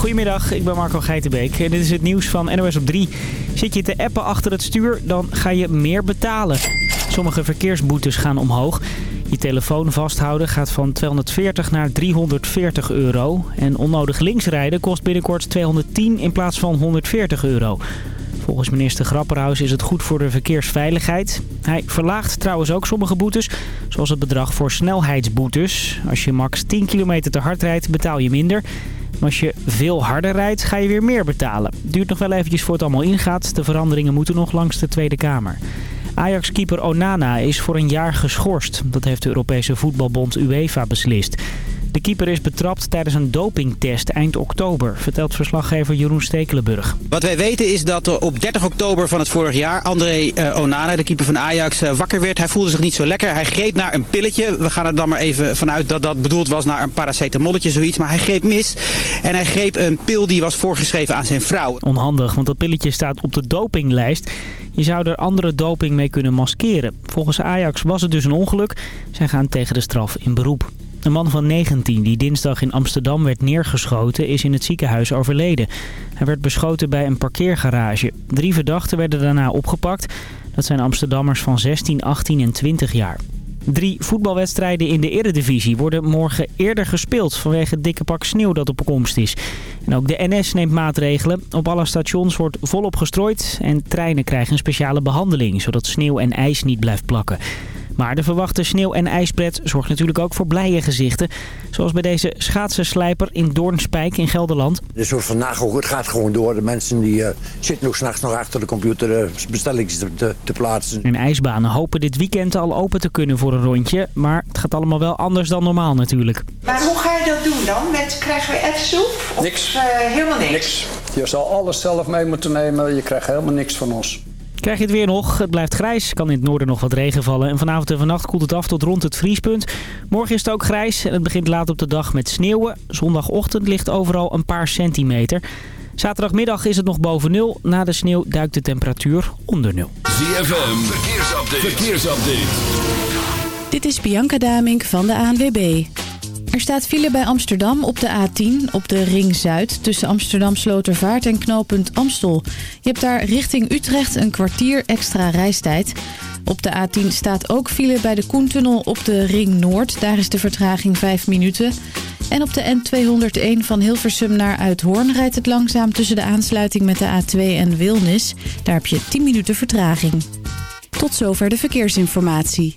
Goedemiddag, ik ben Marco Geitenbeek en dit is het nieuws van NOS op 3. Zit je te appen achter het stuur, dan ga je meer betalen. Sommige verkeersboetes gaan omhoog. Je telefoon vasthouden gaat van 240 naar 340 euro. En onnodig linksrijden kost binnenkort 210 in plaats van 140 euro. Volgens minister Grapperhaus is het goed voor de verkeersveiligheid. Hij verlaagt trouwens ook sommige boetes, zoals het bedrag voor snelheidsboetes. Als je max 10 kilometer te hard rijdt, betaal je minder. Als je veel harder rijdt, ga je weer meer betalen. Duurt nog wel eventjes voor het allemaal ingaat. De veranderingen moeten nog langs de Tweede Kamer. Ajax-keeper Onana is voor een jaar geschorst. Dat heeft de Europese voetbalbond UEFA beslist. De keeper is betrapt tijdens een dopingtest eind oktober, vertelt verslaggever Jeroen Stekelenburg. Wat wij weten is dat op 30 oktober van het vorig jaar André uh, Onana, de keeper van Ajax, uh, wakker werd. Hij voelde zich niet zo lekker. Hij greep naar een pilletje. We gaan er dan maar even vanuit dat dat bedoeld was naar een paracetamolletje, zoiets. Maar hij greep mis en hij greep een pil die was voorgeschreven aan zijn vrouw. Onhandig, want dat pilletje staat op de dopinglijst. Je zou er andere doping mee kunnen maskeren. Volgens Ajax was het dus een ongeluk. Zij gaan tegen de straf in beroep. Een man van 19 die dinsdag in Amsterdam werd neergeschoten is in het ziekenhuis overleden. Hij werd beschoten bij een parkeergarage. Drie verdachten werden daarna opgepakt. Dat zijn Amsterdammers van 16, 18 en 20 jaar. Drie voetbalwedstrijden in de eredivisie worden morgen eerder gespeeld vanwege het dikke pak sneeuw dat op komst is. En ook de NS neemt maatregelen. Op alle stations wordt volop gestrooid en treinen krijgen een speciale behandeling zodat sneeuw en ijs niet blijft plakken. Maar de verwachte sneeuw- en ijspret zorgt natuurlijk ook voor blije gezichten. Zoals bij deze schaatsenslijper in Doornspijk in Gelderland. De soort van nagel, het gaat gewoon door. De mensen die uh, zitten nog s'nachts nog achter de computer uh, bestellingen te, te, plaatsen. En ijsbanen hopen dit weekend al open te kunnen voor een rondje. Maar het gaat allemaal wel anders dan normaal natuurlijk. Maar hoe ga je dat doen dan? Met, krijgen we erwsoep? Niks. Uh, helemaal niks? Niks. Je zal alles zelf mee moeten nemen. Je krijgt helemaal niks van ons. Krijg je het weer nog? Het blijft grijs. Kan in het noorden nog wat regen vallen. En vanavond en vannacht koelt het af tot rond het vriespunt. Morgen is het ook grijs en het begint laat op de dag met sneeuwen. Zondagochtend ligt overal een paar centimeter. Zaterdagmiddag is het nog boven nul. Na de sneeuw duikt de temperatuur onder nul. ZFM, verkeersupdate. verkeersupdate. Dit is Bianca Damink van de ANWB. Er staat file bij Amsterdam op de A10 op de Ring Zuid... tussen Amsterdam Slotervaart en knooppunt Amstel. Je hebt daar richting Utrecht een kwartier extra reistijd. Op de A10 staat ook file bij de Koentunnel op de Ring Noord. Daar is de vertraging 5 minuten. En op de N201 van Hilversum naar Uithoorn rijdt het langzaam... tussen de aansluiting met de A2 en Wilnis. Daar heb je 10 minuten vertraging. Tot zover de verkeersinformatie.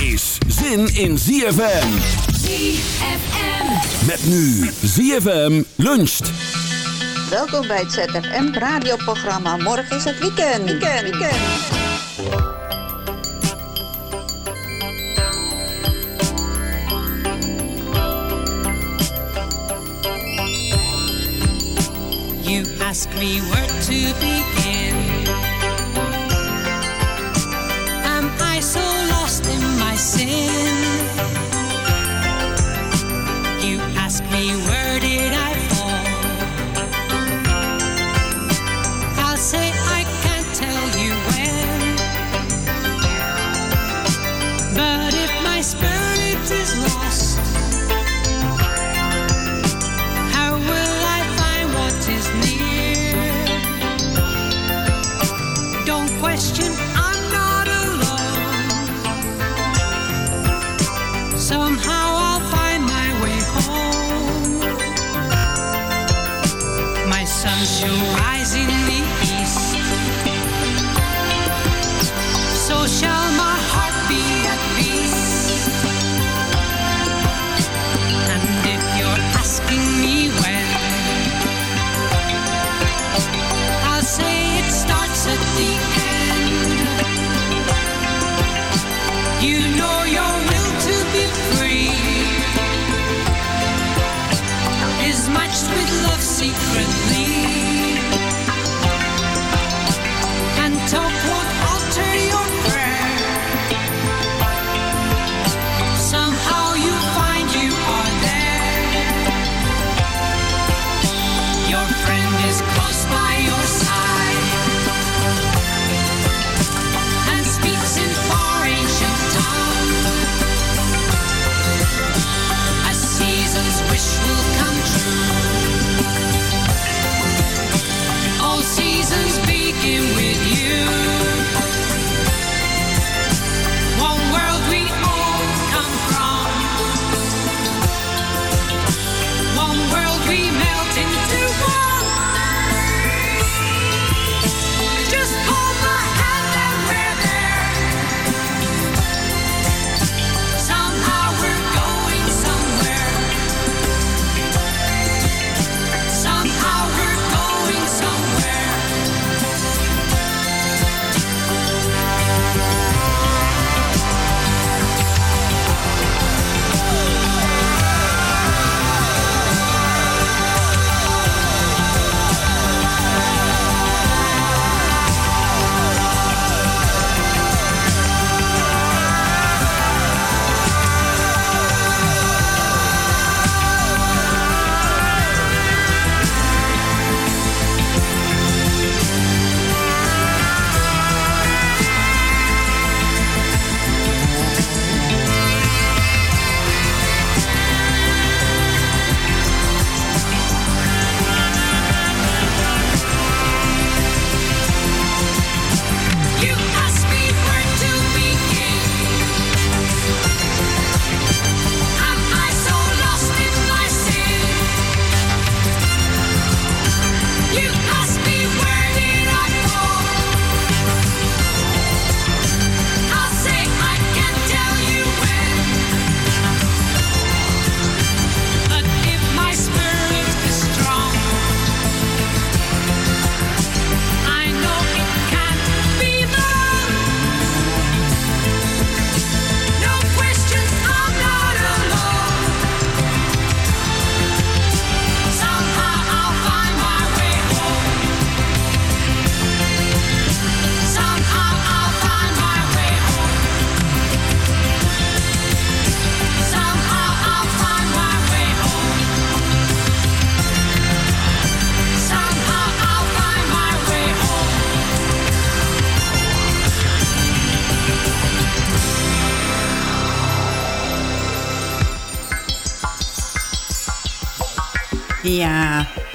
is zin in ZFM. ZFM. Met nu ZFM luncht. Welkom bij het ZFM radioprogramma. Morgen is het weekend. Weekend, weekend. You ask me where to begin. My sin? You ask me where did I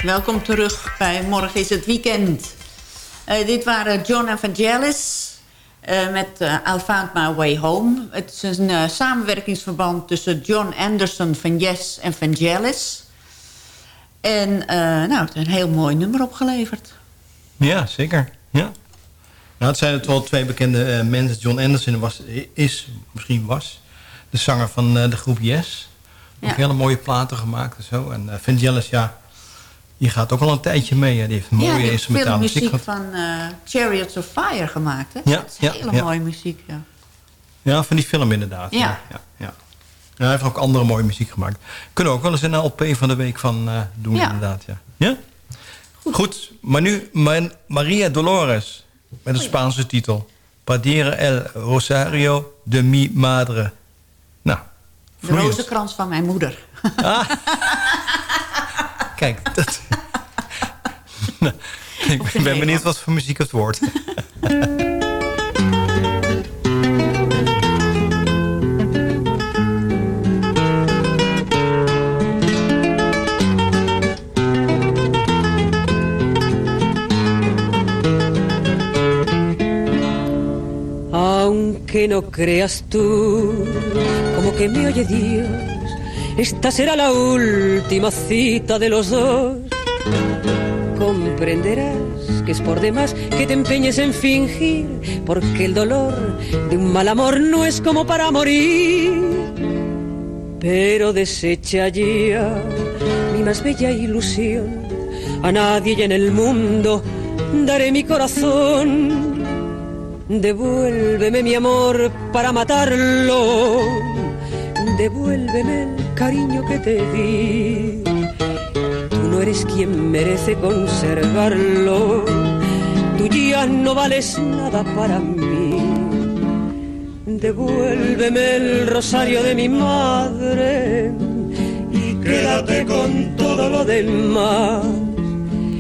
welkom terug bij Morgen is het Weekend. Eh, dit waren John Evangelis uh, met uh, I Found My Way Home. Het is een samenwerkingsverband tussen John Anderson van Yes en Vangelis. En nou, het is een heel mooi nummer opgeleverd. Ja, zeker. Ja. Nou, het zijn het wel twee bekende mensen. John Anderson was, is, misschien was, de zanger van de groep Yes... Ook hele mooie platen gemaakt en zo. En Vangelis, ja, die gaat ook al een tijdje mee. Hè. Die heeft mooie ja, instrumentale muziek. muziek van uh, Chariots of Fire gemaakt. Hè? Ja, dat is ja, hele ja. mooie muziek, ja. Ja, van die film inderdaad. Ja. Ja, ja, ja. hij heeft ook andere mooie muziek gemaakt. Kunnen we ook wel eens een LP van de week van uh, doen, inderdaad. Ja? ja? Goed. Goed. maar nu Maria Dolores met een Spaanse titel. Padere el Rosario de mi madre. De rozenkrans van mijn moeder. Ah. Kijk, dat... ik ben benieuwd wat voor muziek het wordt. Aunque no creas tú como que me oye Dios, esta será la última cita de los dos. Comprenderás que es por demás que te empeñes en fingir, porque el dolor de un mal amor no es como para morir. Pero desecha ya mi más bella ilusión, a nadie en el mundo daré mi corazón. Devuélveme mi amor para matarlo devuélveme el cariño que te di. Tú eres quien merece conservarlo, tú ya no vales nada para mí. Devuélveme el rosario de mi madre y quédate con todo lo demás.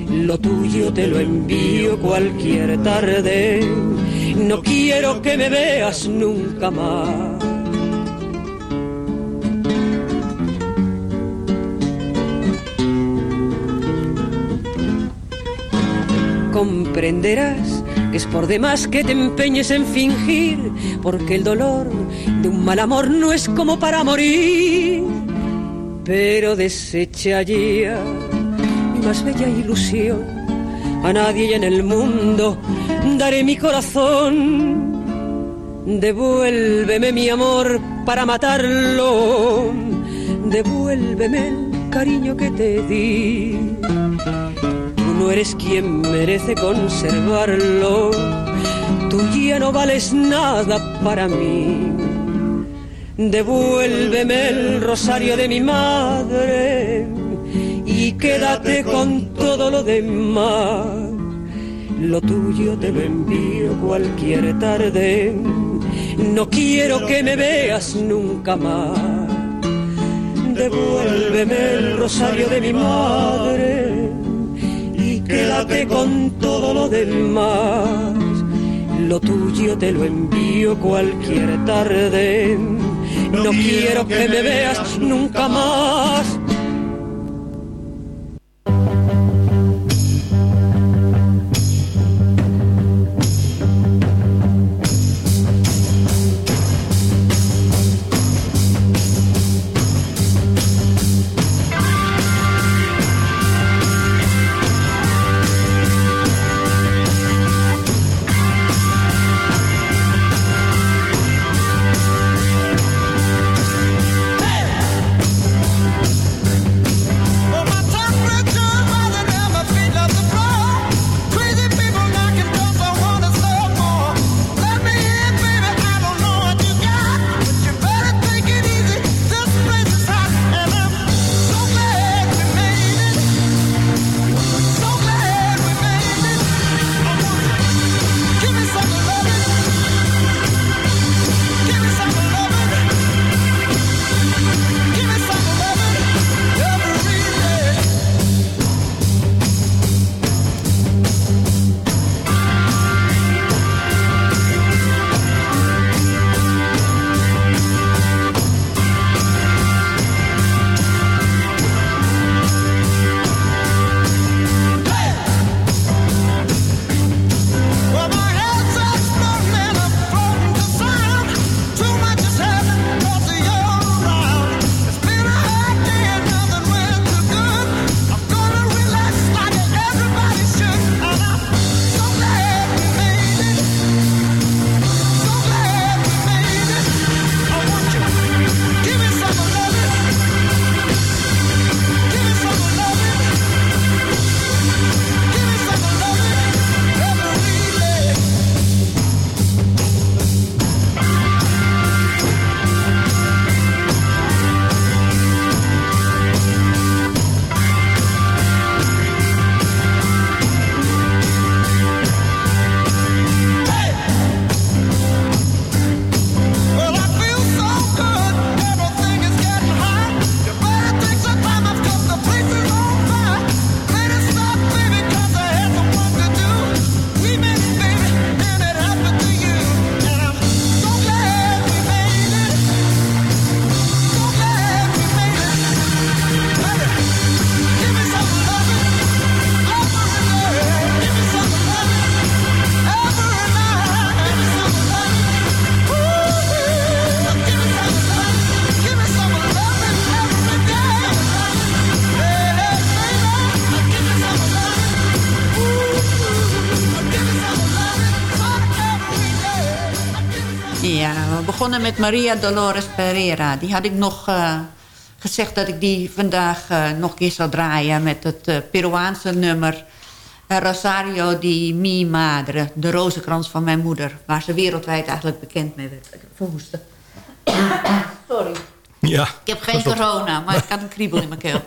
Lo tuyo te lo envío cualquier tarde, no quiero que me veas nunca más. Comprenderás que es por demás que te empeñes en fingir, porque el dolor de un mal amor no es como para morir. Pero desecha ya mi más bella ilusión, a nadie en el mundo daré mi corazón. Devuélveme mi amor para matarlo, devuélveme el cariño que te di no eres quien merece conservarlo. Tú ya no vales nada para mí. Devuélveme el rosario de mi madre y quédate con todo lo demás. Lo tuyo te lo envío cualquier tarde. No quiero que me veas nunca más. Devuélveme el rosario de mi madre quédate con todo lo demás. Lo tuyo te lo envío cualquier tarde. No quiero que me veas nunca más met Maria Dolores Pereira. Die had ik nog uh, gezegd dat ik die vandaag uh, nog een keer zou draaien... met het uh, Peruaanse nummer Rosario di mi madre. De rozenkrans van mijn moeder. Waar ze wereldwijd eigenlijk bekend mee werd. Ik verhoesten. Sorry. Ja. Ik heb geen corona, maar ik had een kriebel in mijn keel.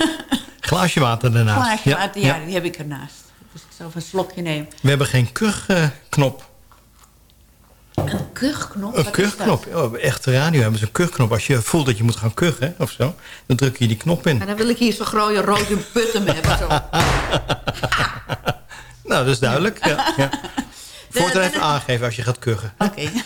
Glaasje water daarnaast. Glaasje ja, water, ja, ja, die heb ik ernaast. Dus ik even een slokje nemen. We hebben geen kuchknop. Een kuchknop? Een kuchknop. Oh, echte radio hebben ze een kuchknop. Als je voelt dat je moet gaan kuchen of zo, dan druk je die knop in. En dan wil ik hier zo'n grote rode putten hebben. Zo. nou, dat is duidelijk. Ja, ja. Voortaan even aangeven als je gaat kuchen. Oké. Okay.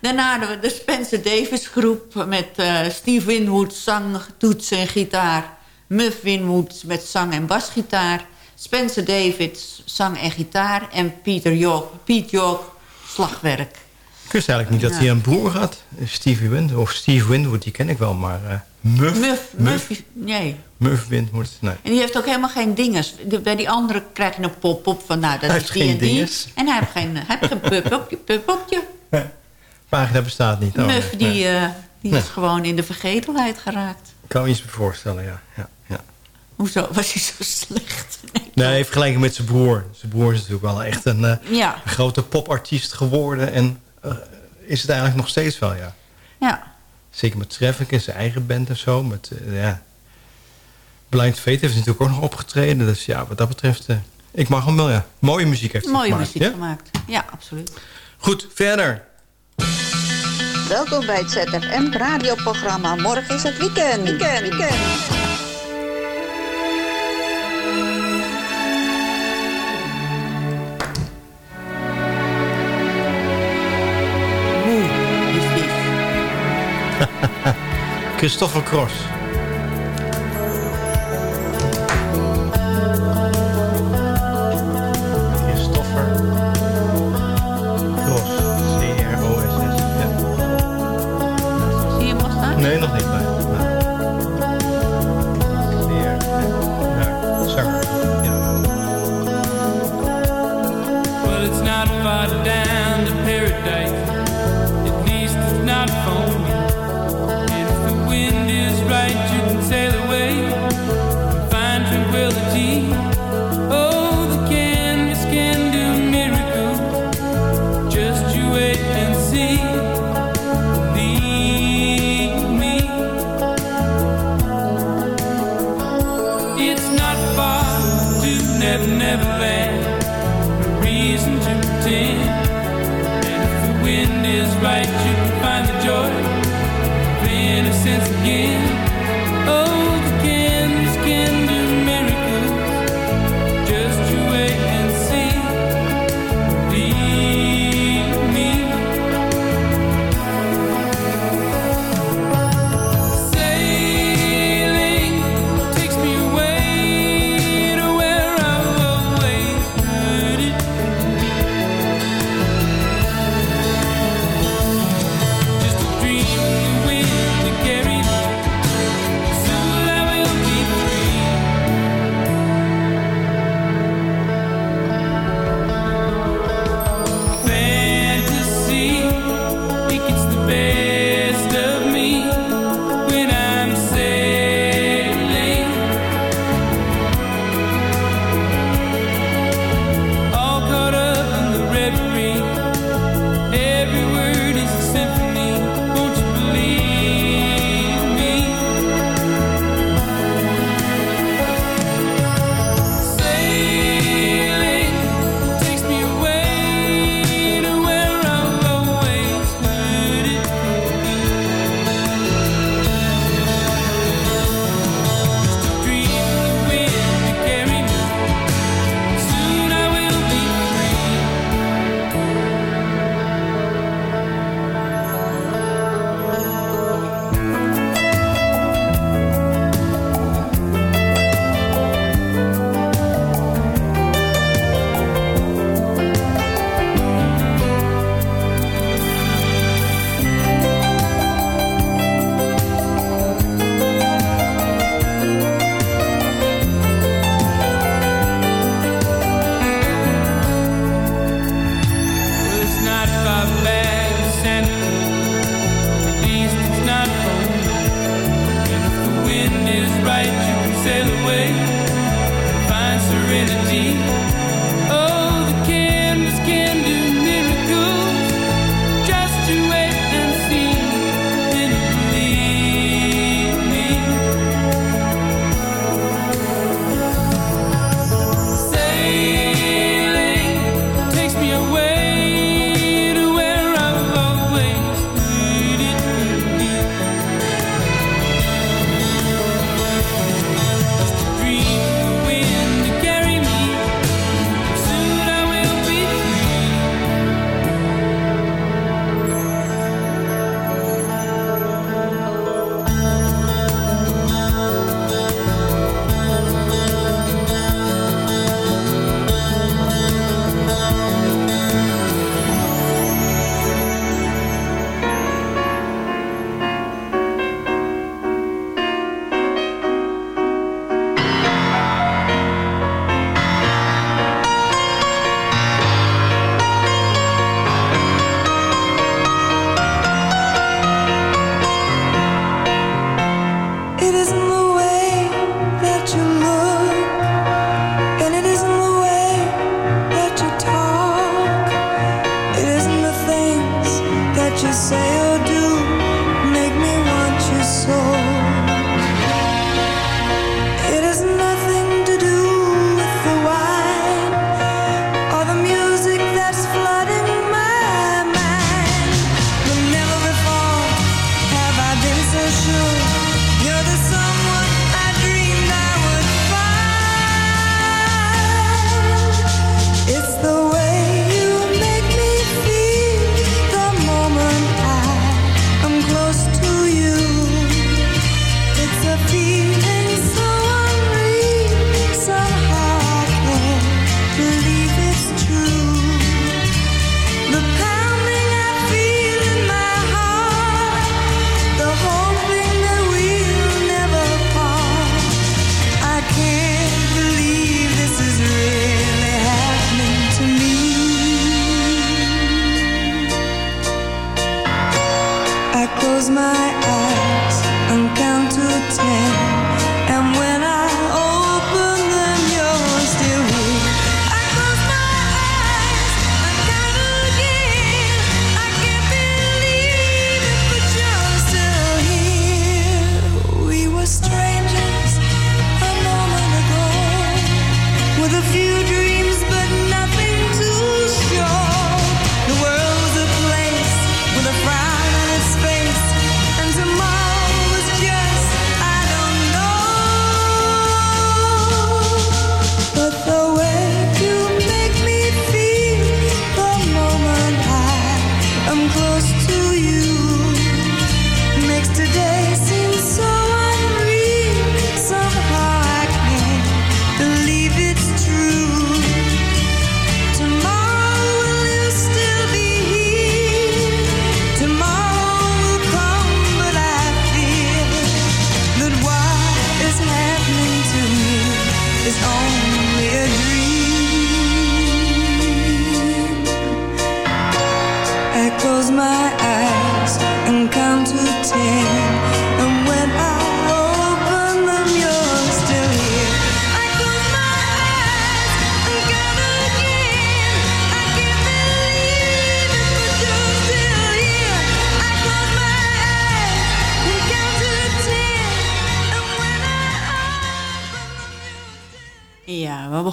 Daarna we de Spencer Davis groep met uh, Steve Winwood, zang, toets en gitaar. Muff Winwood met zang en basgitaar. Spencer Davis, zang en gitaar. En Peter York, Pete York, slagwerk. Ik wist eigenlijk niet dat hij een broer had. Stevie Winwood, of Steve Winwood, die ken ik wel, maar... Uh, Muff, Muff, Muff, Muff, nee. Muff Winwood, nee. En die heeft ook helemaal geen dinges. Bij die andere krijg je een pop-op van, nou, dat hij is die geen en die. dinges. En hij heeft geen, hij heeft geen pup-opje. Pup Pagina bestaat niet. Oh, Muff, die, nee. uh, die nee. is gewoon in de vergetelheid geraakt. Ik kan me iets voorstellen, ja, ja. Hoezo? Was hij zo slecht? Nee, nee vergelijking met zijn broer. Zijn broer is natuurlijk wel echt een, uh, ja. een grote popartiest geworden. En uh, is het eigenlijk nog steeds wel, ja. Ja. Zeker met Traffic en zijn eigen band en zo. Met, uh, ja. Blind Fate heeft natuurlijk ook nog opgetreden. Dus ja, wat dat betreft... ik mag hem wel, ja. Mooie muziek heeft hij Mooie gemaakt. muziek ja? gemaakt. Ja, absoluut. Goed, verder. Welkom bij het ZFM radioprogramma. Morgen is het weekend. Weekend, weekend. Christopher Cross.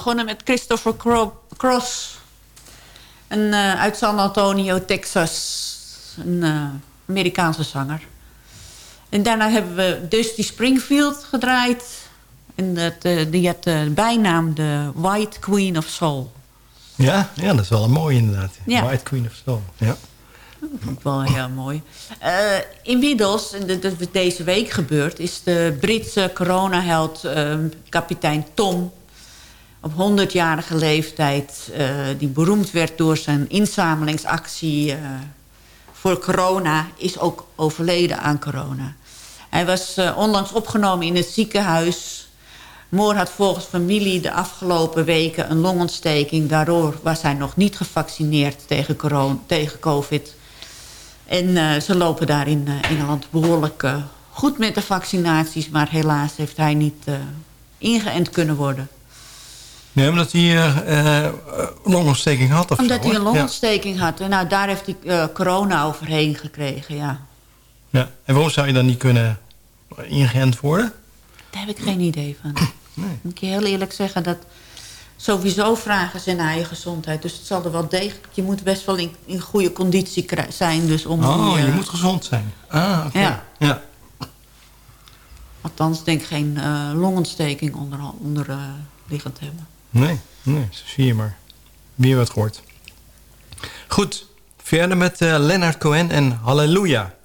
Begonnen met Christopher Cro- Cross. Een, eh, uit San Antonio, Texas. Een eh, Amerikaanse zanger. En daarna hebben we Dusty Springfield gedraaid. En dat, eh, die had de bijnaam de White Queen of Soul. Ja, ja, dat is wel een mooie inderdaad. Ja. White Queen of Soul. Ja. Dat vond ik wel heel mooi. Eh, inmiddels, en dat is deze week gebeurd... is de Britse coronaheld eh, kapitein Tom... op 100-jarige leeftijd... eh, die beroemd werd door zijn inzamelingsactie eh, voor corona... is ook overleden aan corona. Hij was eh, onlangs opgenomen in het ziekenhuis... Moore had volgens familie de afgelopen weken een longontsteking. Daardoor was hij nog niet gevaccineerd tegen, corona, tegen covid. En ze lopen daar in Engeland behoorlijk eh, goed met de vaccinaties. Maar helaas heeft hij niet ingeënt kunnen worden. Nee, omdat hij eh, longontsteking had of Omdat zo, hij een longontsteking had. En nou, daar heeft hij eh, corona overheen gekregen, ja. Ja. ja. En waarom zou je dan niet kunnen ingeënt worden? Daar heb ik geen idee van. Moet ik je heel eerlijk zeggen dat sowieso vragen ze naar je gezondheid. Dus het zal er wel degelijk... Je moet best wel in, in goede conditie zijn. Dus om Oh, je moet gezond zijn. Ah, oké. Ja. ja. Althans, denk geen longontsteking onder, onder liggend hebben. Nee, nee, zo zie je maar. Weer wat gehoord. Goed, verder met eh Leonard Cohen en Halleluja.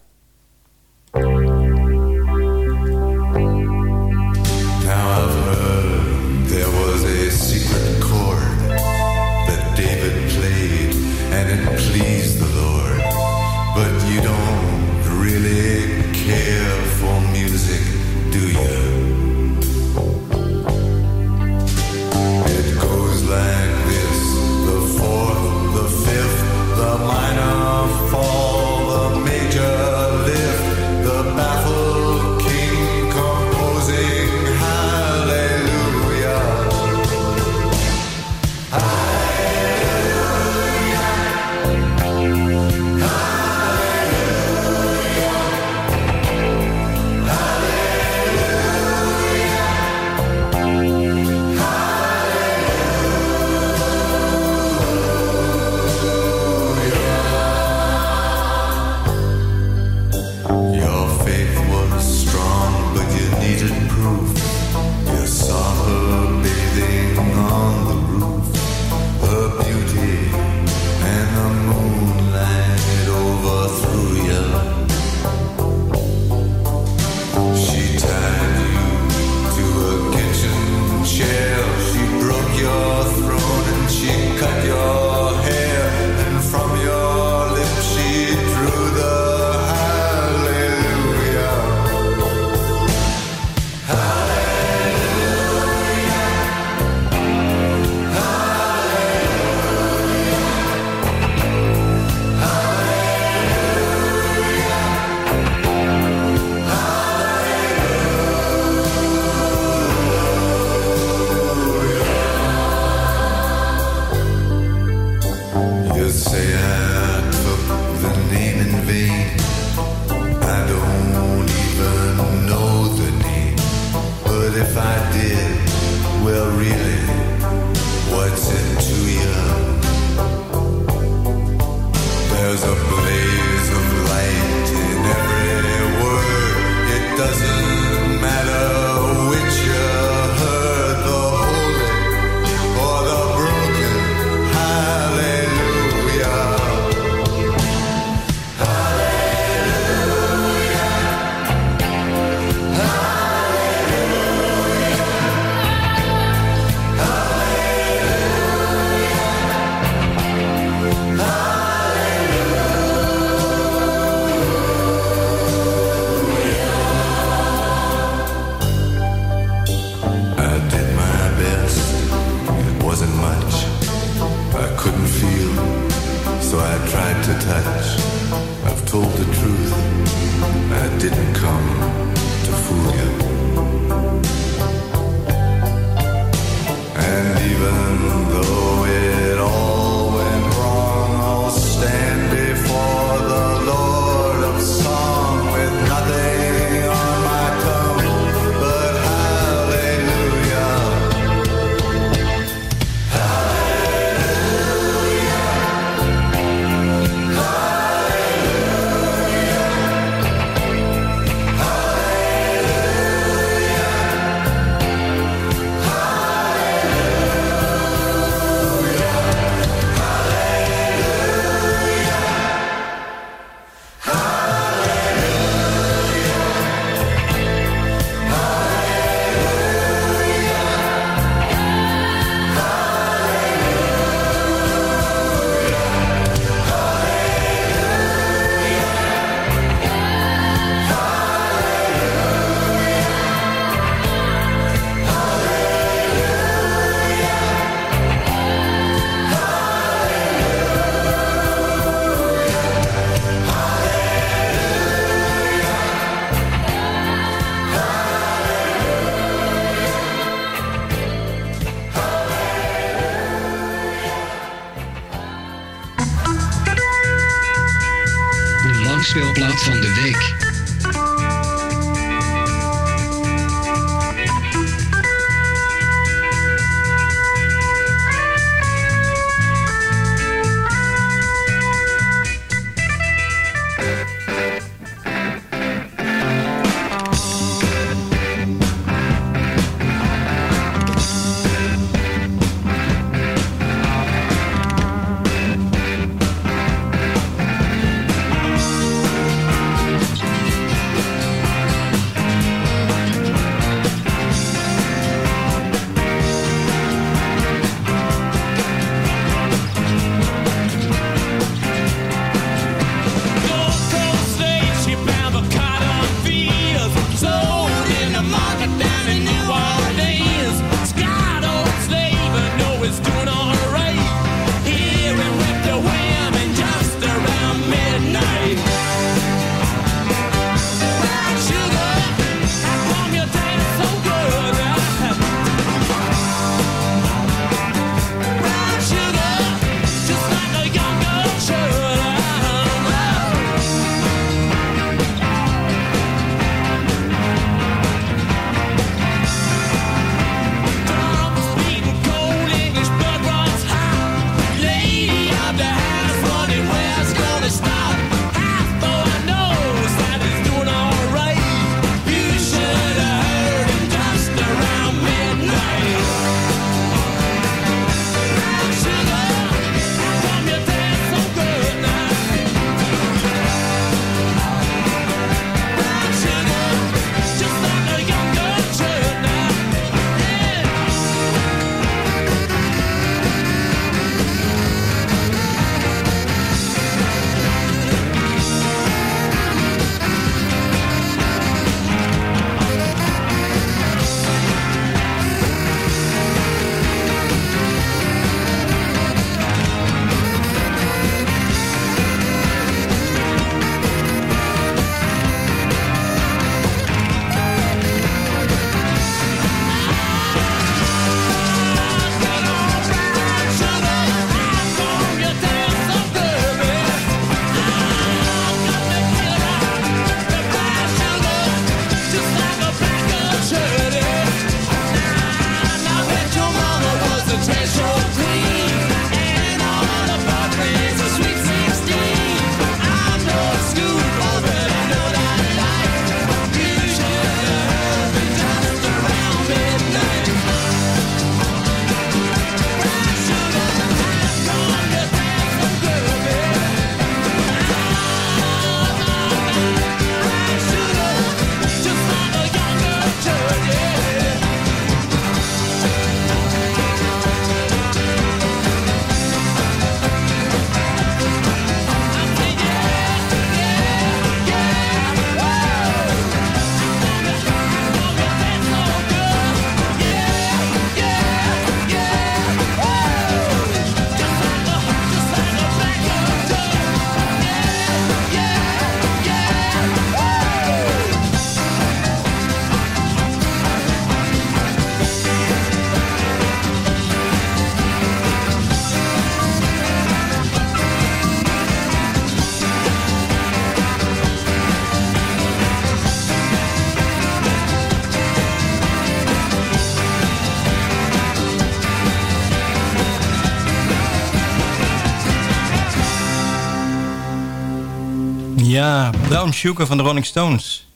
Brown Sugar van de Rolling Stones.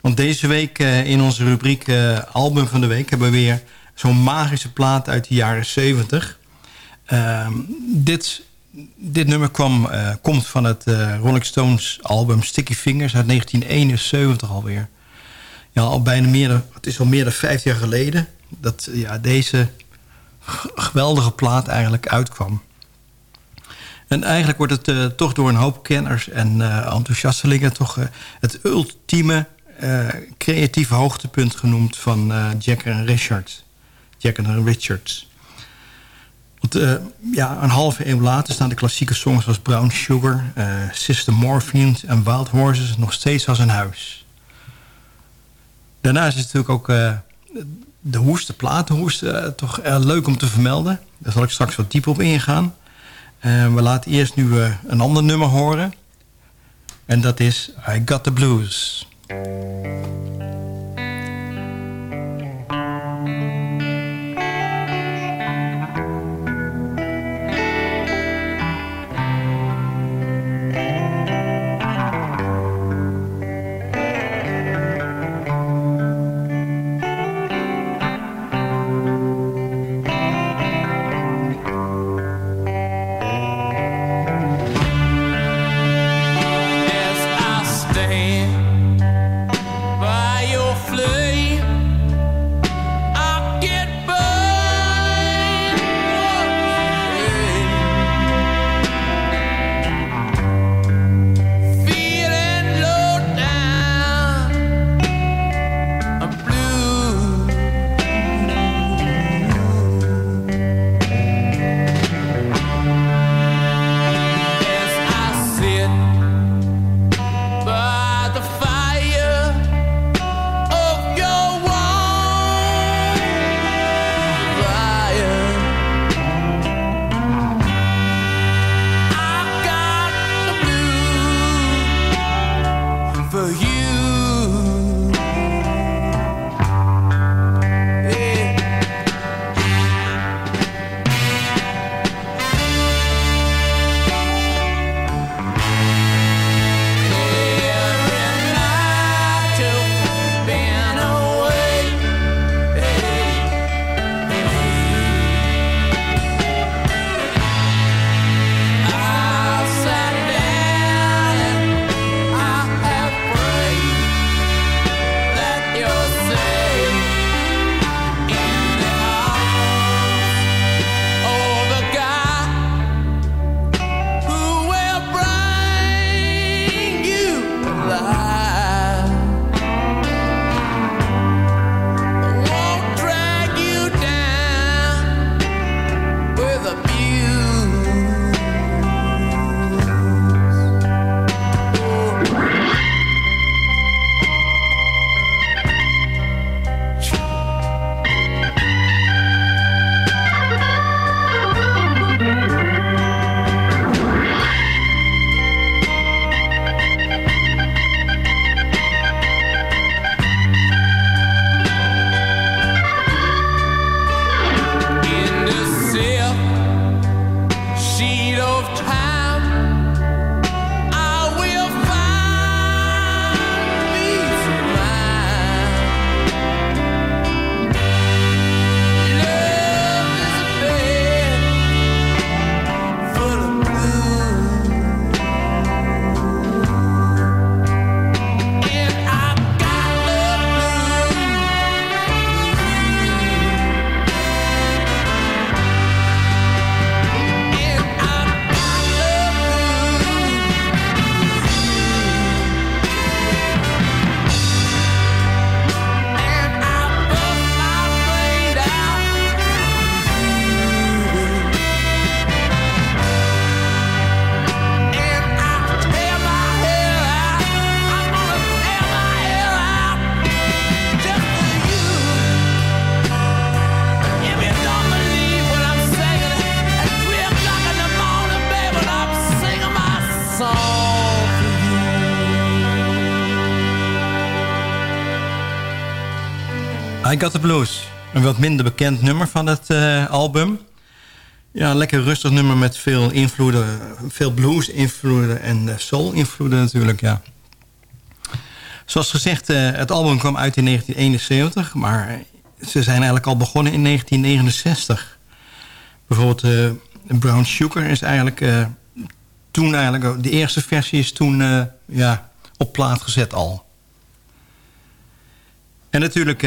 Want deze week eh, in onze rubriek eh, Album van de Week... hebben we weer zo'n magische plaat uit de jaren 70. Ehm, dit, dit nummer kwam, eh, komt van het Rolling Stones album Sticky Fingers... uit 1971 alweer. Ja, al bijna meer dan, het is al meer dan vijf jaar geleden... dat ja, deze geweldige plaat eigenlijk uitkwam. En eigenlijk wordt het eh, toch door een hoop kenners en eh, enthousiastelingen... toch eh, het ultieme creatieve hoogtepunt genoemd van Jack en Richard. Jack en Richards. Want ja, een halve eeuw later staan de klassieke songs als Brown Sugar... Sister Morphine en Wild Horses nog steeds als een huis. Daarnaast is het natuurlijk ook de hoest, de platenhoest... toch leuk om te vermelden. Daar zal ik straks wat dieper op ingaan. Eh, we laten eerst nu eh, een ander nummer horen. En dat is I Got The Blues. I Got The Blues. Een wat minder bekend nummer van het eh, album. Ja, lekker rustig nummer met veel invloeden. Veel blues-invloeden en eh, soul-invloeden natuurlijk, ja. Zoals gezegd, eh, het album kwam uit in 1971, maar ze zijn eigenlijk al begonnen in 1969. Bijvoorbeeld Brown Sugar is eigenlijk toen eigenlijk... De eerste versie is toen ja, op plaat gezet al. En natuurlijk...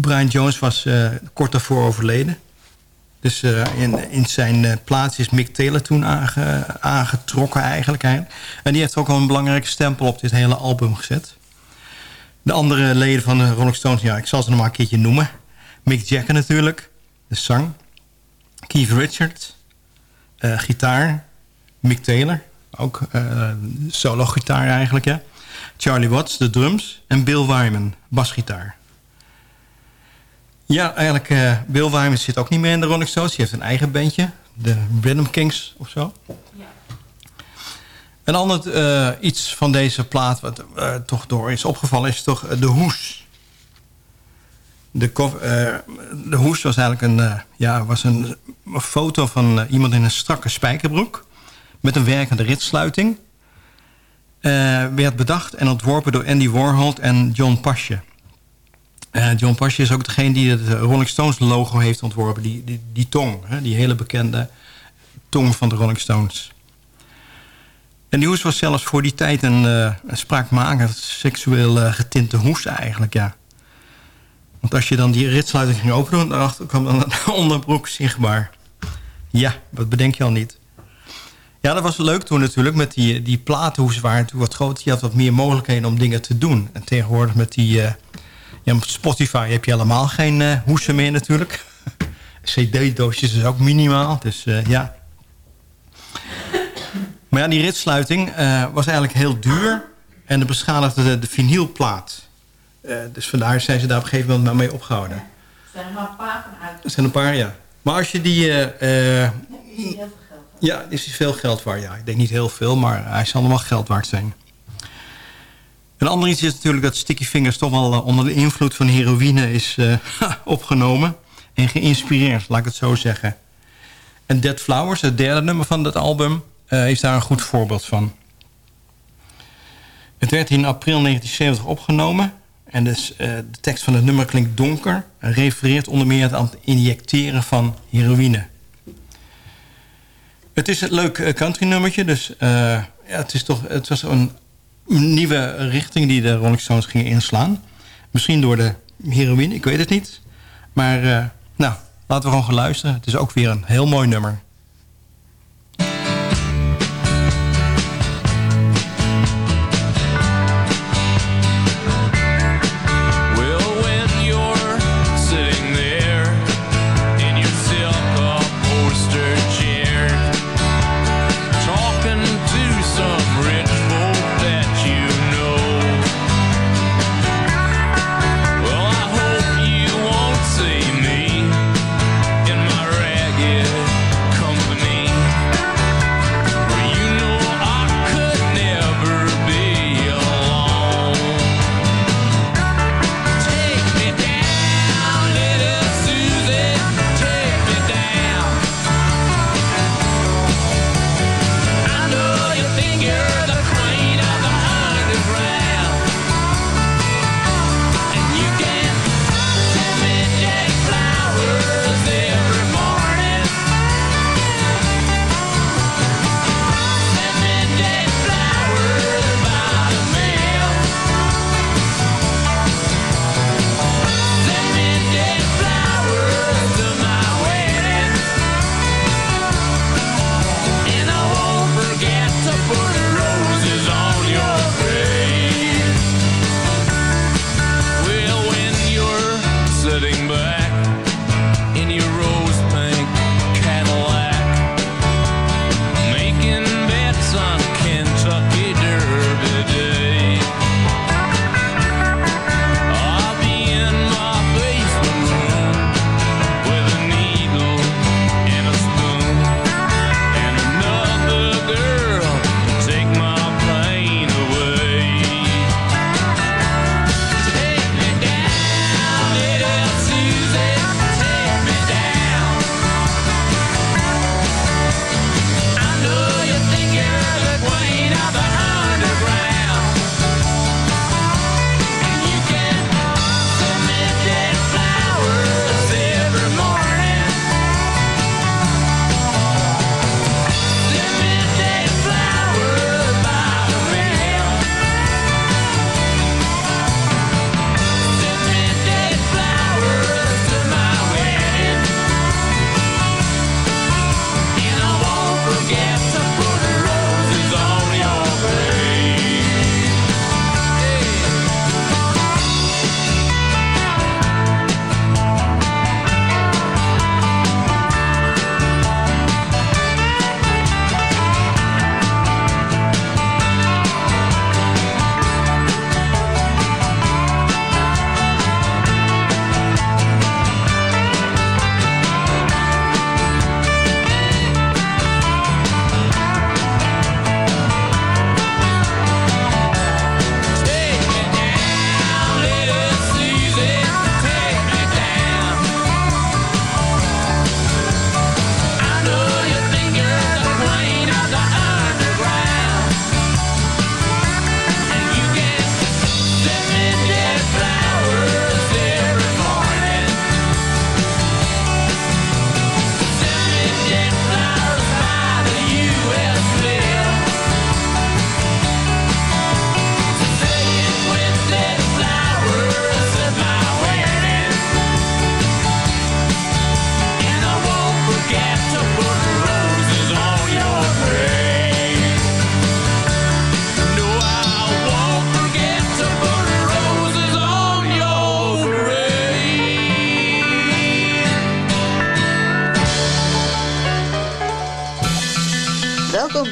Brian Jones was eh, kort daarvoor overleden. Dus eh, in, in zijn eh, plaats is Mick Taylor toen aange- aangetrokken eigenlijk. eigenlijk. En die heeft ook wel een belangrijke stempel op dit hele album gezet. De andere leden van de Rolling Stones, ja, ik zal ze nog maar een keertje noemen. Mick Jagger natuurlijk, de zang. Keith Richards, gitaar. Mick Taylor, ook solo-gitaar eigenlijk, ja. Charlie Watts, de drums. En Bill Wyman, basgitaar. Ja, eigenlijk, eh, Bill Wyman zit ook niet meer in de Rolling Stones. Die heeft een eigen bandje, de Rhythm Kings of zo. Een ander eh, iets van deze plaat wat eh, toch door is opgevallen... is toch de hoes. De, de hoes was eigenlijk een, ja, was een, foto van iemand in een strakke spijkerbroek... met een werkende ritsluiting. Werd bedacht en ontworpen door Andy Warhol en John Pasje. Eh, John Pasje is ook degene die het eh, Rolling Stones logo heeft ontworpen. Die, die, die tong, hè, die hele bekende tong van de Rolling Stones. En die hoes was zelfs voor die tijd een, eh, een spraakmakend seksueel eh, getinte hoes eigenlijk, ja. Want als je dan die ritsluiting ging openen, daarachter kwam dan een onderbroek zichtbaar. Ja, wat bedenk je al niet. Ja, dat was leuk toen natuurlijk. Met die, die platenhoes waren toen wat groter. Je had wat meer mogelijkheden om dingen te doen. En tegenwoordig met die... eh, ja, met Spotify heb je helemaal geen eh hoesen meer natuurlijk. CD-doosjes is ook minimaal. Dus eh, ja. Maar ja, die ritsluiting eh, was eigenlijk heel duur. En dat beschadigde de, de vinylplaat. Dus vandaar zijn ze daar op een gegeven moment maar mee opgehouden. Er zijn er maar een paar van uit. Er zijn een paar, ja. Maar als je die... eh, eh, ja, is veel geld waard. Ja, ik denk niet heel veel, maar hij zal nog wel geld waard zijn. Een ander iets is natuurlijk dat Sticky Fingers toch wel eh, onder de invloed van heroïne is eh, opgenomen. En geïnspireerd, laat ik het zo zeggen. En Dead Flowers, het derde nummer van dat album, eh, is daar een goed voorbeeld van. Het werd in april 1970 opgenomen. En dus, de tekst van het nummer klinkt donker. En refereert onder meer aan het injecteren van heroïne. Het is een leuk country nummertje. Dus ja, het, is toch, het was een nieuwe richting die de Rolling Stones gingen inslaan. Misschien door de heroïne, ik weet het niet. Maar eh, nou, laten we gewoon gaan luisteren. Het is ook weer een heel mooi nummer.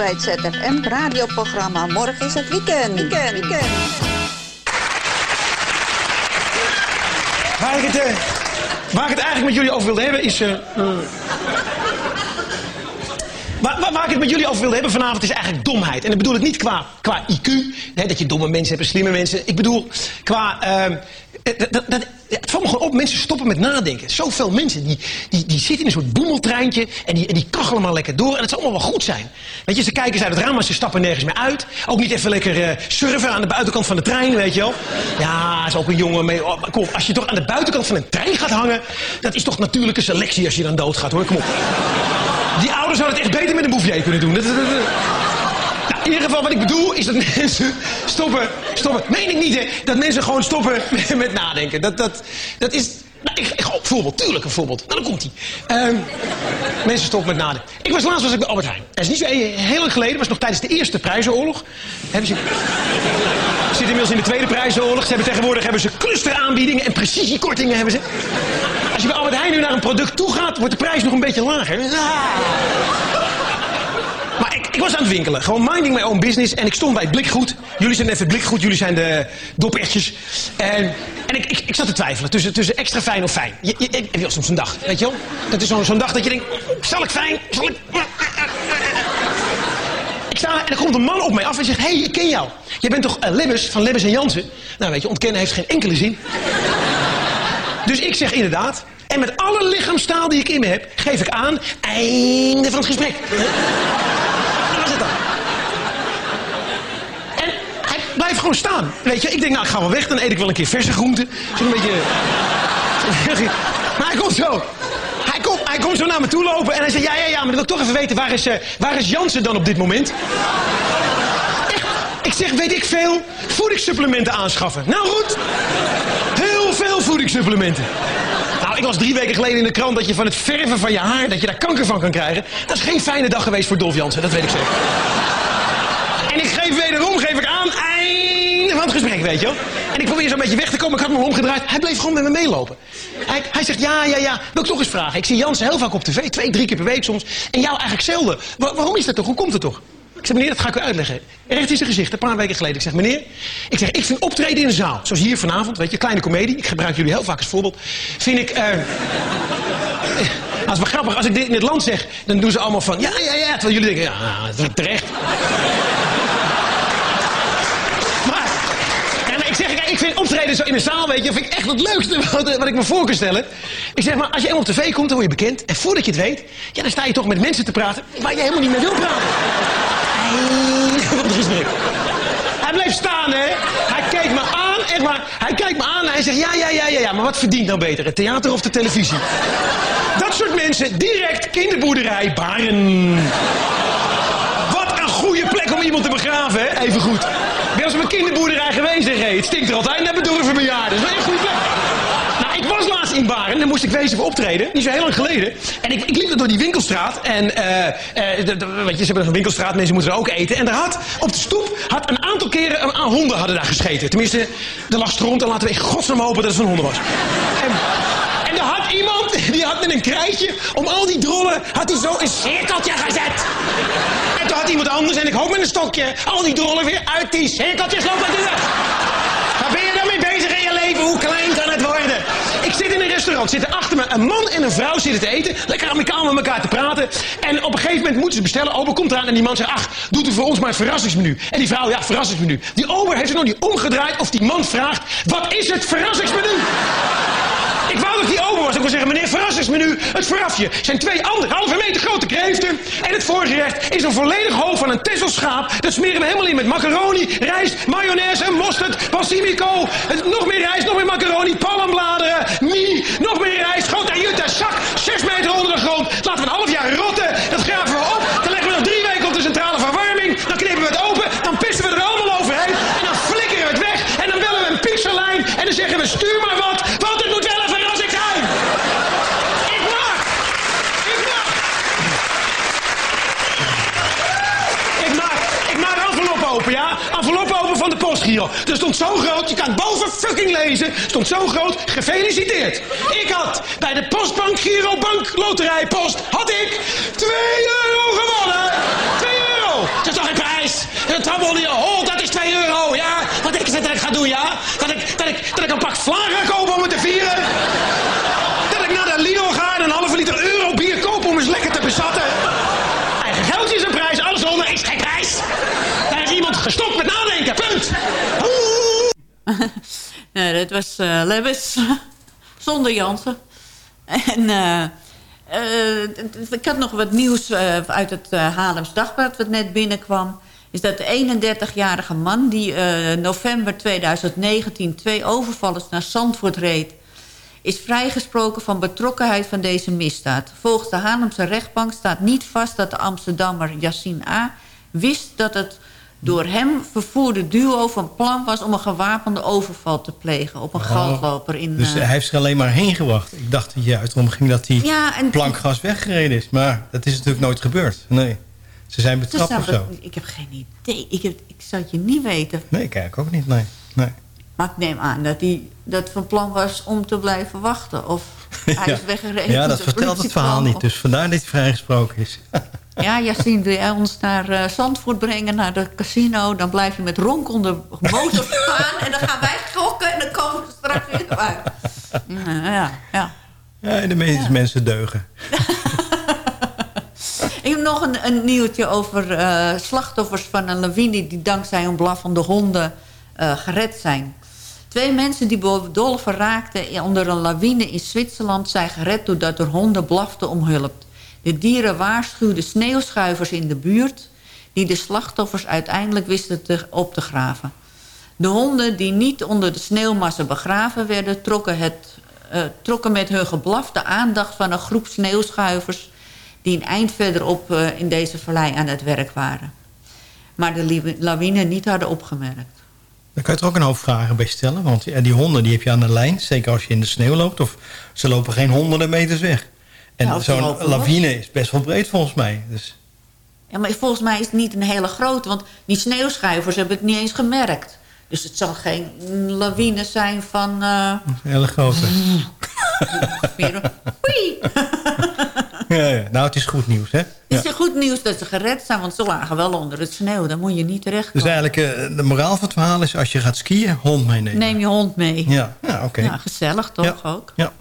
Bij ZFM radioprogramma. Morgen is het weekend. Weekend, weekend. Waar ik, het, waar ik het eigenlijk met jullie over wilde hebben is... eh, eh, waar, ik het met jullie over wilde hebben vanavond is eigenlijk domheid. En dat bedoel ik niet qua, qua IQ, hè, dat je domme mensen hebt en slimme mensen. Ik bedoel qua... ehm, eh, dat, dat, dat- het valt me gewoon op, mensen stoppen met nadenken. Zoveel mensen die, die, die zitten in een soort boemeltreintje en die, die kachelen maar lekker door. En het zal allemaal wel goed zijn. Weet je, ze kijken uit het raam, ze stappen nergens meer uit. Ook niet even lekker eh, surfen aan de buitenkant van de trein, weet je wel. Ja, is ook een jongen mee. Oh, kom als je toch aan de buitenkant van een trein gaat hangen, dat is toch natuurlijke selectie als je dan doodgaat hoor. Kom op. Die ouders zouden het echt beter met een bouvier kunnen doen. Dat, nou, in ieder geval, wat ik bedoel is dat mensen stoppen, stoppen. Meen ik niet, hè? Dat mensen gewoon stoppen met, nadenken. Dat, dat, dat is. Nou, ik, ik, oh, voorbeeld, tuurlijk een voorbeeld. Nou, dan komt ie. Ehm, mensen stoppen met nadenken. Ik was laatst was ik bij Albert Heijn. Dat is niet zo heel lang geleden, was nog tijdens de Eerste Prijzenoorlog. Hebben ze. Zit inmiddels in de Tweede Prijzenoorlog. Ze hebben tegenwoordig hebben ze clusteraanbiedingen en precisiekortingen hebben ze. Als je bij Albert Heijn nu naar een product toe gaat, wordt de prijs nog een beetje lager. Maar ik, ik was aan het winkelen. Gewoon minding my own business. En ik stond bij Blikgoed. Jullie zijn even Blikgoed. Jullie zijn de dopertjes. En, en ik, ik, zat te twijfelen tussen, tussen extra fijn of fijn. Je, je, ik, soms een dag, weet je wel? Dat is zo'n zo'n dag dat je denkt, zal ik fijn? Zal ik... Ik sta en er komt een man op mij af en zegt, hey, ik ken jou. Jij bent toch uh, van Lebbes en Jansen? Nou, weet je, ontkennen heeft geen enkele zin. Dus ik zeg inderdaad. En met alle lichaamstaal die ik in me heb, geef ik aan, einde van het gesprek. Dat was het dan. En hij blijft gewoon staan. Weet je, ik denk, nou, ik ga wel weg. Dan eet ik wel een keer verse groenten. Zo'n beetje... maar hij komt zo. Hij komt, hij komt zo naar me toe lopen en hij zegt, ja, ja, ja, maar dan wil ik toch even weten, waar is, eh, waar is Jansen dan op dit moment? Ik zeg, weet ik veel, voedingssupplementen aanschaffen. Nou goed, voedingssupplementen. Nou, ik las drie weken geleden in de krant dat je van het verven van je haar, dat je daar kanker van kan krijgen. Dat is geen fijne dag geweest voor Dolf Jansen, dat weet ik zeker. En ik geef wederom, geef ik aan, einde van het gesprek, weet je wel. En ik probeer zo'n beetje weg te komen, ik had me omgedraaid. Hij bleef gewoon met me meelopen. Hij, hij zegt, ja, ja, ja, wil ik toch eens vragen. Ik zie Jansen heel vaak op tv, twee, drie keer per week soms. En jou eigenlijk zelden. Wa- waarom is dat toch? Hoe komt het toch? Ik zeg, meneer, dat ga ik u uitleggen. Recht in zijn gezicht, een paar weken geleden. Ik zeg, meneer, ik zeg, ik vind optreden in een zaal, zoals hier vanavond, weet je, kleine komedie. Ik gebruik jullie heel vaak als voorbeeld. Vind ik. Dat is wel grappig, als ik dit in het land zeg, dan doen ze allemaal van, ja, ja, ja. Terwijl jullie denken, ja, dat is terecht. Maar, ja, maar ik zeg, ik vind optreden zo in een zaal, weet je, vind ik echt het leukste wat, wat ik me voor kan stellen. Ik zeg maar, als je eenmaal op tv komt, dan word je bekend. En voordat je het weet, ja, dan sta je toch met mensen te praten waar je helemaal niet mee wil praten. Hij bleef staan, hè. Hij keek me aan, echt maar. Hij kijkt me aan en hij zegt, ja, ja, ja, ja, ja. Maar wat verdient nou beter, het theater of de televisie? Dat soort mensen, direct kinderboerderij, baren. Wat een goede plek om iemand te begraven, hè? Even goed. Ben je als een kinderboerderij geweest, hé. Het stinkt er altijd naar bedorven bejaarden. Dat is wel een goede plek. Nou, ik was laatst in Baren, daar moest ik wezen voor optreden. Niet zo heel lang geleden. En ik, ik liep door die winkelstraat. En, weet je, ze hebben een winkelstraat, mensen moeten er ook eten. En daar had, op de stoep, had een aantal keren een, een honden hadden daar gescheten. Tenminste, er lag stront en laten we in godsnaam hopen dat het van honden was. En, en er had iemand, die had met een krijtje, om al die drollen, had hij zo een cirkeltje gezet. En toen had iemand anders, en ik hoop met een stokje, al die drollen weer uit die cirkeltjes lopen te doen. Waar ben je dan mee bezig in je leven? Hoe klein kan het worden? Ik zit in een restaurant, zitten achter me een man en een vrouw zitten te eten. Lekker amicaal met elkaar te praten. En op een gegeven moment moeten ze bestellen. Ober komt eraan en die man zegt, ach, doet u voor ons maar een verrassingsmenu. En die vrouw, ja, verrassingsmenu. Die ober heeft zich nog niet omgedraaid of die man vraagt, wat is het verrassingsmenu? Ik wou dat die ober was. Ik wil zeggen, meneer, verrassingsmenu. Het voorafje zijn twee anderhalve meter grote kreeften. En het voorgerecht is een volledig hoofd van een tesselschaap. Dat smeren we helemaal in met macaroni, rijst, mayonaise, mosterd, balsamico. Nog meer rijst, nog meer macaroni, palmbladeren, mie, nog meer rijst, grote jutta, zak, zes meter onder de grond. joh. Er stond zo groot, je kan het boven fucking lezen. stond zo groot, gefeliciteerd. Ik had bij de Postbank Girobank Loterijpost, had ik 2 euro gewonnen. 2 euro, dat is toch een prijs. Een trampoline oh, dat is 2 euro, ja. Wat ik zit dat ik ga doen, ja. Dat ik, dat ik, dat ik een pak vlaggen kopen om het te vieren. Nee, dat was eh Lebbes. Zonder Jansen. En eh, eh, ik had nog wat nieuws uit het Haarlems Dagblad... wat net binnenkwam. Is dat de 31-jarige man die november 2019... twee overvallers naar Zandvoort reed... is vrijgesproken van betrokkenheid van deze misdaad. Volgens de Haarlemse rechtbank staat niet vast dat de Amsterdammer Yassine A... wist dat het door hem vervoerde duo van plan was... om een gewapende overval te plegen op een Oh, goudloper in... Dus eh, hij heeft zich alleen maar heen gewacht. Ik dacht dat je uit ging dat die Ja, en- plankgas weggereden is. Maar dat is natuurlijk nooit gebeurd. Nee. Ze zijn Ze betrapt of zo. Ik heb geen idee. Ik, heb, ik zou het je niet weten. Nee, kijk ook niet. Nee. nee. Maar ik neem aan dat hij dat van plan was om te blijven wachten. Of hij is weggereden. ja, dat vertelt het verhaal niet. Dus vandaar dat hij vrijgesproken is. Ja, Jassine, wil jij ons naar eh, Zandvoort brengen, naar de casino? Dan blijf je met ronkende motor staan. En dan gaan wij gokken en dan komen we straks weer uit. Ja, ja, ja. Ja, de meeste mensen deugen. Ik heb nog een, een nieuwtje over eh, slachtoffers van een lawine... die dankzij een blaffende honden eh, gered zijn. Twee mensen die bedolven raakten onder een lawine in Zwitserland... zijn gered doordat er honden blaften om hulp. De dieren waarschuwden sneeuwschuivers in de buurt... die de slachtoffers uiteindelijk wisten te, op te graven. De honden die niet onder de sneeuwmassa begraven werden... trokken, het, eh, trokken met hun geblaf de aandacht van een groep sneeuwschuivers... die een eind verderop eh, in deze vallei aan het werk waren. Maar de lawine niet hadden opgemerkt. Daar kan je er ook een hoop vragen bij stellen. Want ja, die honden die heb je aan de lijn. Zeker als je in de sneeuw loopt. Of ze lopen geen honderden meters weg. En zo'n lawine is best wel breed volgens mij. Dus Ja, maar volgens mij is het niet een hele grote... want die sneeuwschuivers hebben het niet eens gemerkt. Dus het zal geen lawine zijn van... een hele grote. ja, ja. Nou, het is goed nieuws, hè? Het is goed nieuws dat ze gered zijn, want ze lagen wel onder het sneeuw. Dan moet je niet terecht Dus eigenlijk, eh, de moraal van het verhaal is... als je gaat skiën, hond meenemen. Neem je hond mee. Ja, ja oké. Ja, gezellig toch ook? Ja.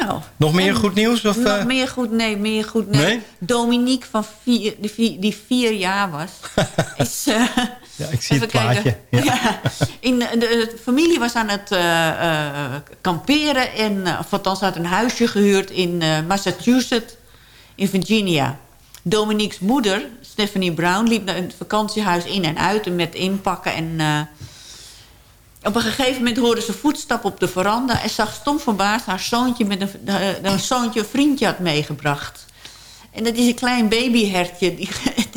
Nou, Nog meer goed nieuws? Of, nog eh? meer goed, nee, meer goed, nee. Nee? Dominique van vier, die, vier, die vier jaar was, is... eh, Ja, ik zie even het plaatje. Ja. Ja. In de, de familie was aan het eh, eh, kamperen. En, eh, of althans had een huisje gehuurd in eh, Massachusetts, in Virginia. Dominique's moeder, Stephanie Brown, liep naar het vakantiehuis in en uit. en Met inpakken en... eh, op een gegeven moment hoorde ze voetstappen op de veranda... en zag stom verbaasd haar zoontje met een, eh, een zoontje een vriendje had meegebracht. En dat is een klein babyhertje. Die,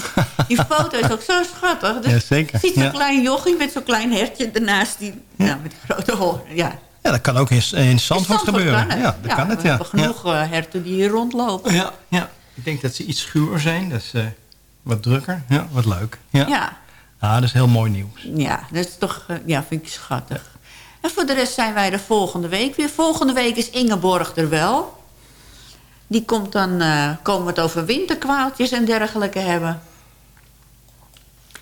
die foto is ook zo schattig. Dus Ja, zeker. ziet zo'n Ja. klein jochie met zo'n klein hertje ernaast. Die, nou, met die grote hoorn. Ja, Ja, dat kan ook in, in Zandvoort gebeuren. kan. Ja, dat kan het, we ja. hebben genoeg eh, herten die hier rondlopen. Ja, ja. Ik denk dat ze iets schuwer zijn. Dat is eh, wat drukker. Ja, wat leuk. Ja. Ja. Ah, dat is heel mooi nieuws. Ja, dat is toch, eh, ja, vind ik schattig. En voor de rest zijn wij er volgende week weer. Volgende week is Ingeborg er wel. Die komt dan, eh, komen we het over winterkwaaltjes en dergelijke hebben.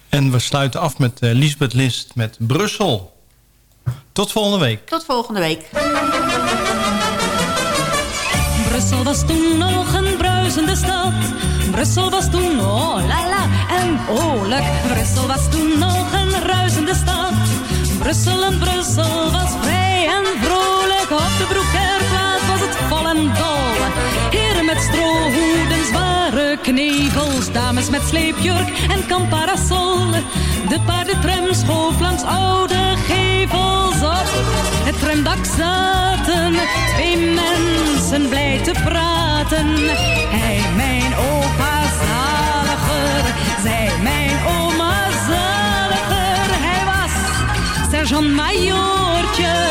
En we sluiten af met eh, Lisbeth List met Brussel. Tot volgende week. Tot volgende week. Brussel was toen nog een stad. Brussel was toen, oh la la en oorlijk. Brussel was toen nog een ruisende stad. Brussel en Brussel was vrij en vrolijk. Op de Broekerplaats was het vol en dol. Heren met strohoeden, zware knevels. Dames met sleepjurk en kamparasol. De paardentram schoof langs oude Het tramdak zaten twee mensen blij te praten. Hij, mijn opa zaliger, zij, mijn oma zaliger. Hij was sergeant-majoortje,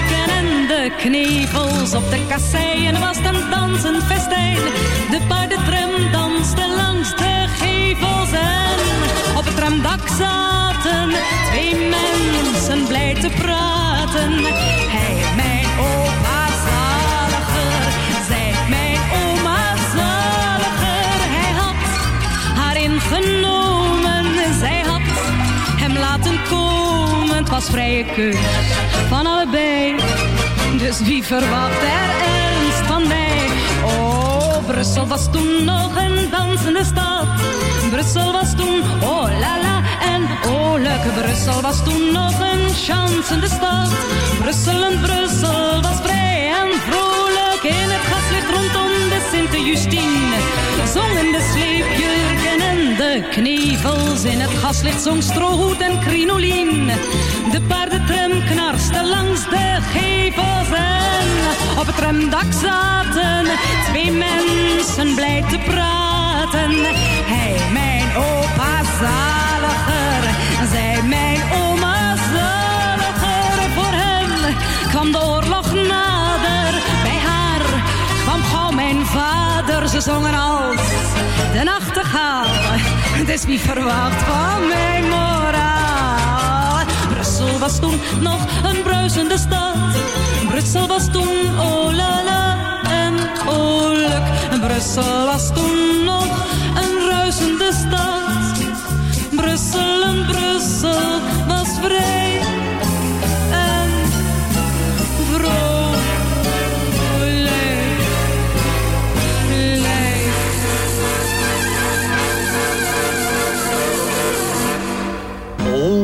de knevels. op de kasseien was het een dansend festijn. De paardentram danste langs de gevels en op het tramdak zaten twee mensen blij te praten. Hij, mijn opa zaliger, zij, mijn oma zaliger. Hij had haar ingenomen, zij had hem laten komen. Het was vrije keus van allebei. Dus wie verwacht er ernst van mij? Oh, Brussel was toen nog een dansende stad. Brussel was toen, oh la la en oh leuk. Brussel was toen nog een chansende stad. Brussel en Brussel was vrij en vrolijk in het gaslicht rondom de Sint-Justine. Zongen de sleepjurken en de knevels in het gaslicht zong strohoed en crinolien. De paardentram knarste langs de gevels en op het tramdak zaten twee mensen blij te praten. Hij, mijn opa zaliger, zij, mijn oma zaliger. Voor hem kwam de oorlog nader, vader. Ze zongen als de nachtegaal, dus wie verwacht van mijn moraal? Brussel was toen nog een bruisende stad. Brussel was toen oh la la en oh. Brussel was toen nog een ruisende stad. Brussel en Brussel was vrij